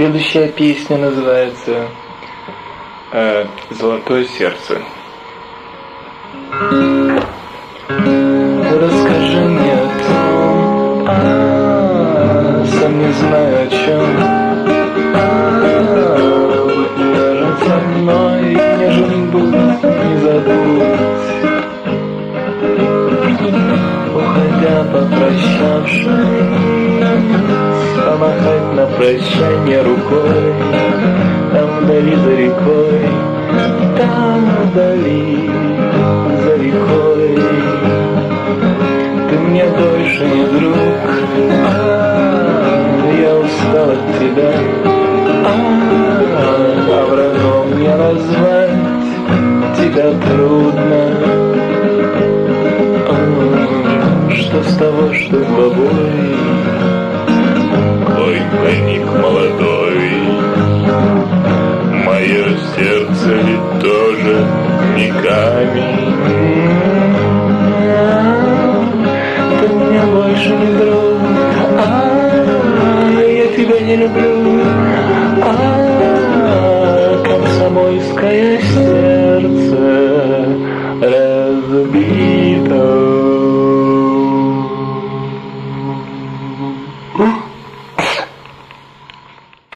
Следующая песня называется э, «Золотое сердце». Расскажи мне о том, а, сам не знаю о чем. А, нежен со мной, нежен будь, не забудь. Уходя попрощавшись, помахать на прощание рукой, там вдали за рекой, там вдали за рекой. Ты мне больше не друг, а я устал от тебя, а, а врагом мне назвать тебя трудно. Двойник молодой, Мое сердце ведь тоже не камень. Ты мне больше не друг, а я тебя не люблю, а комсомольское сердце